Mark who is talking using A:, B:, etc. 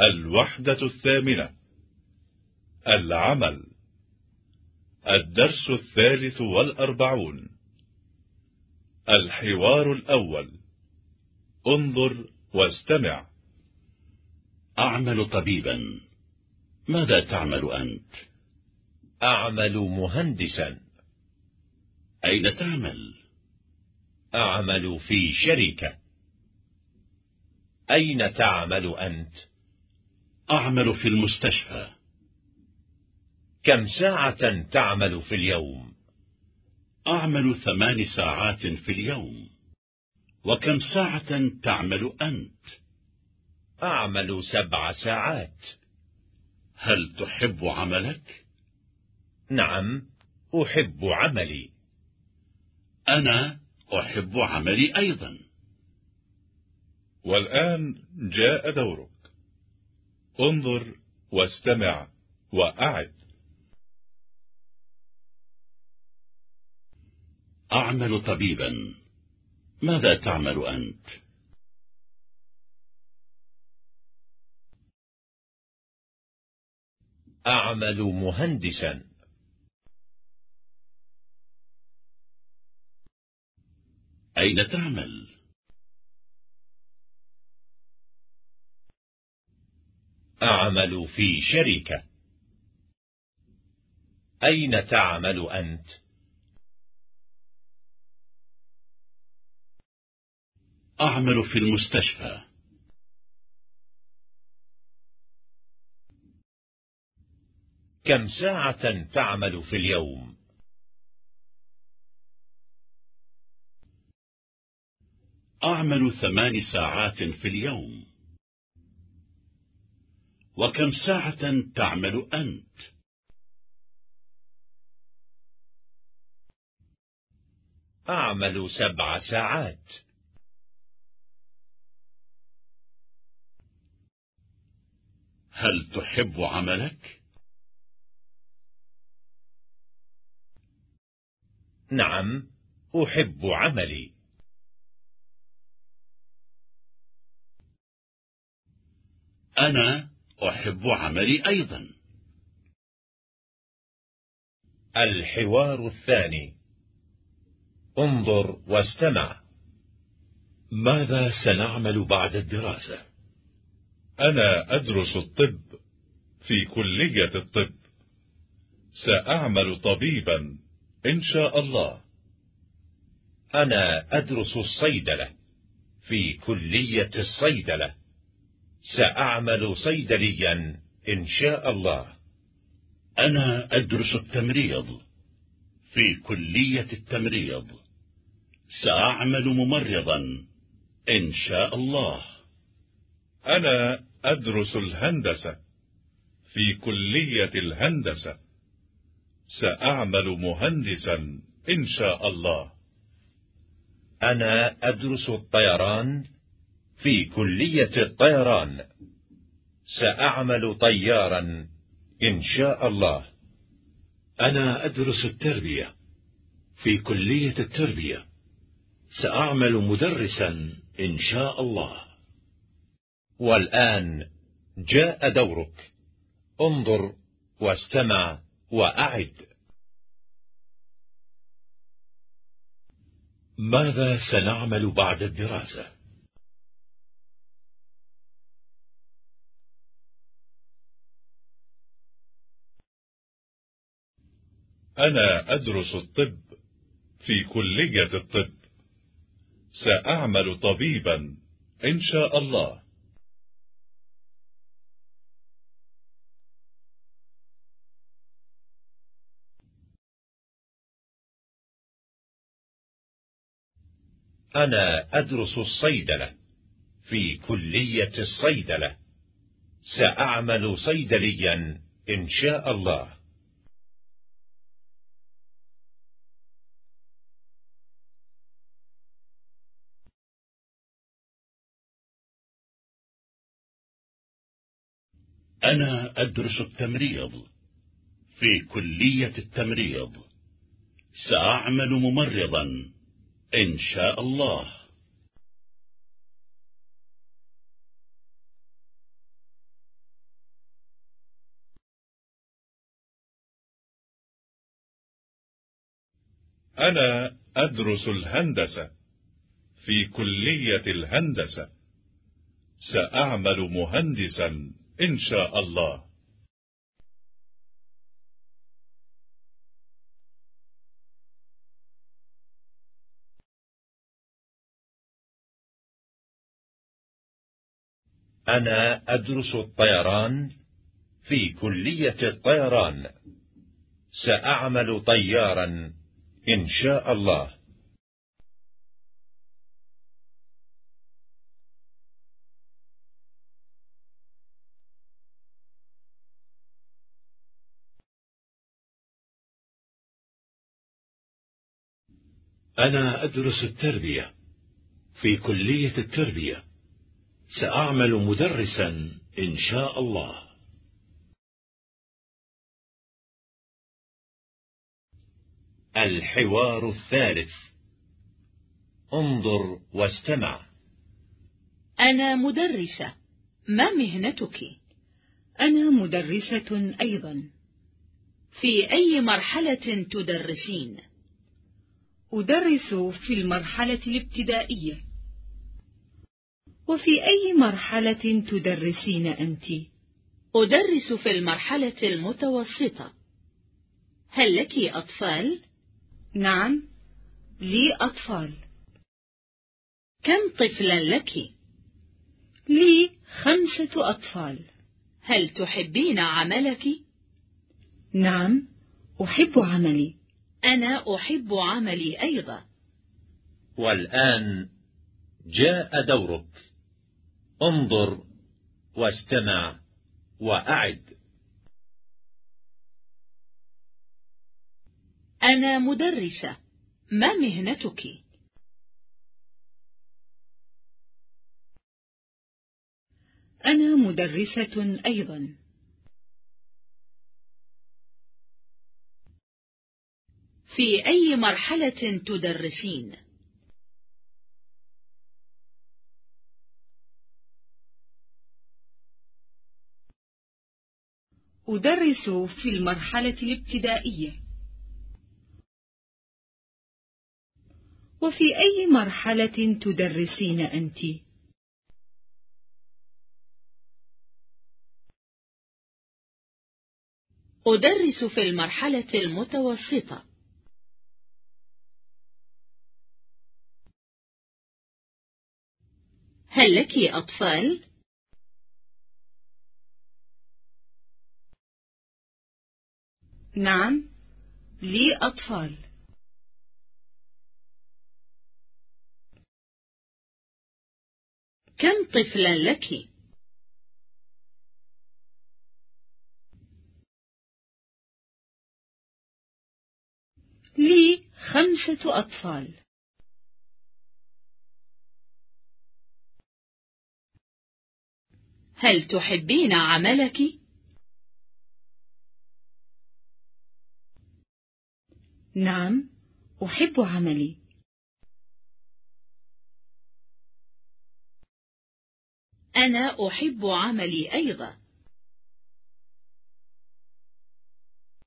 A: الوحدة الثامنة. العمل. الدرس الثالث والأربعون. الحوار الأول. انظر واستمع.
B: أعمل طبيبا. ماذا تعمل أنت؟
C: أعمل مهندسا.
B: أين تعمل؟
C: أعمل في شركة. أين تعمل أنت؟
B: أعمل في المستشفى
C: كم ساعة تعمل في اليوم؟
B: أعمل ثمان ساعات في اليوم وكم ساعة تعمل أنت؟
C: أعمل سبع ساعات
B: هل تحب عملك؟
C: نعم أحب عملي
B: أنا أحب عملي أيضا
A: والآن جاء دورك انظر واستمع وأعد
B: أعمل طبيبا ماذا تعمل أنت؟
C: أعمل مهندسا
B: أين تعمل؟
C: أعمل في شركة أين تعمل أنت؟
B: أعمل في المستشفى
C: كم ساعة تعمل في اليوم؟
B: أعمل ثمان ساعات في اليوم وكم ساعة تعمل أنت؟
C: أعمل سبع ساعات
B: هل تحب عملك؟
C: نعم أحب عملي
B: أنا أحب عملي أيضا.
C: الحوار الثاني. انظر واستمع.
B: ماذا سنعمل بعد الدراسة؟
A: أنا أدرس الطب في كلية الطب. سأعمل طبيبا إن شاء الله.
C: أنا أدرس الصيدلة في كلية الصيدلة. سأعمل صيدليا إن شاء الله.
B: أنا أدرس التمريض. في كلية التمريض. سأعمل ممرضا إن شاء الله.
A: أنا أدرس الهندسة. في كلية الهندسة. سأعمل مهندسا إن شاء الله.
C: أنا أدرس الطيران في كلية الطيران. سأعمل طيارا إن شاء الله.
B: أنا أدرس التربية. في كلية التربية. سأعمل مدرسا إن شاء الله.
C: والآن جاء دورك. انظر واستمع وأعد.
B: ماذا سنعمل بعد الدراسة؟
A: أنا أدرس الطب في كلية الطب. سأعمل طبيبا إن شاء الله.
C: أنا أدرس الصيدلة في كلية الصيدلة. سأعمل صيدليا إن شاء الله.
B: أنا أدرس التمريض في كلية التمريض. سأعمل ممرضا إن شاء الله.
A: أنا أدرس الهندسة في كلية الهندسة. سأعمل مهندسا. إن شاء الله.
C: أنا أدرس الطيران في كلية الطيران. سأعمل طيارا إن شاء الله.
B: أنا أدرس التربية في كلية التربية. سأعمل مدرسا إن شاء الله.
C: الحوار الثالث. انظر واستمع.
D: أنا مدرسة. ما مهنتك؟
E: أنا مدرسة أيضا.
D: في أي مرحلة تدرسين؟
E: أدرس في المرحلة الابتدائية وفي أي مرحلة تدرسين أنت؟
D: أدرس في المرحلة المتوسطة هل لك أطفال؟
E: نعم لي أطفال
D: كم طفلا لك؟
E: لي خمسة أطفال
D: هل تحبين عملك؟
E: نعم أحب عملي
D: أنا أحب عملي أيضا.
C: والآن جاء دورك. انظر واستمع وأعد.
D: أنا مدرسة. ما مهنتك؟
E: أنا مدرسة أيضا.
D: في أي مرحلة تدرسين؟
E: أدرس في المرحلة الابتدائية وفي أي مرحلة تدرسين أنت؟
D: أدرس في المرحلة المتوسطة هل لك أطفال؟
E: نعم لي أطفال
D: كم طفلا لك؟
E: لي خمسة أطفال
D: هل تحبين عملك؟
E: نعم أحب عملي
D: أنا أحب عملي أيضا